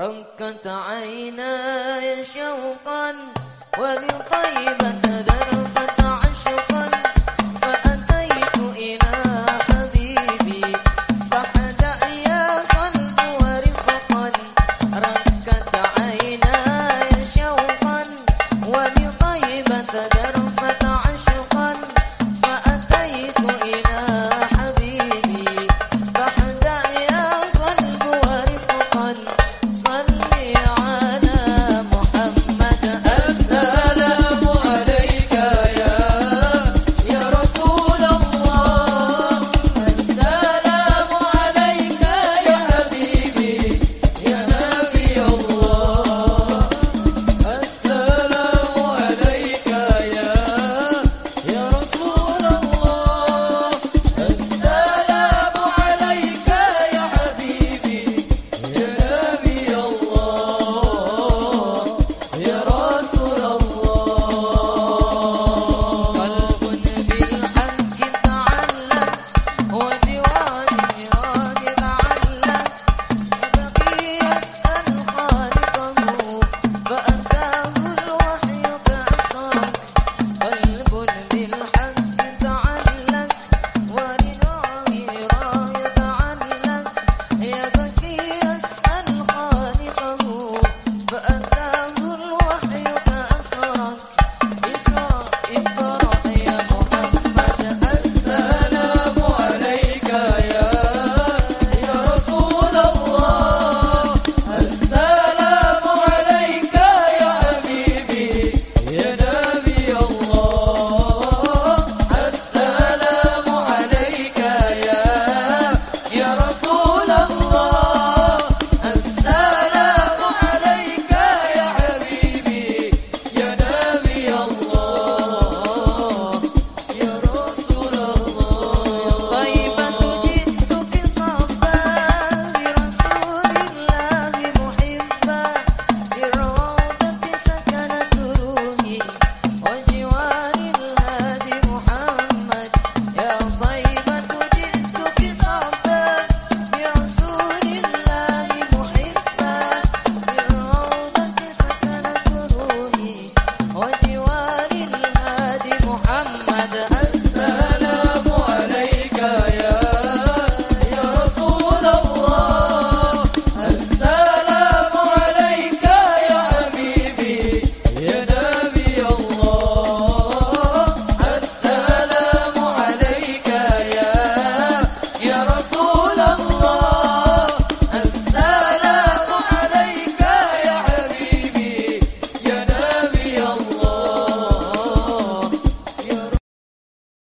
ركت عيناي شوقا ولطيبة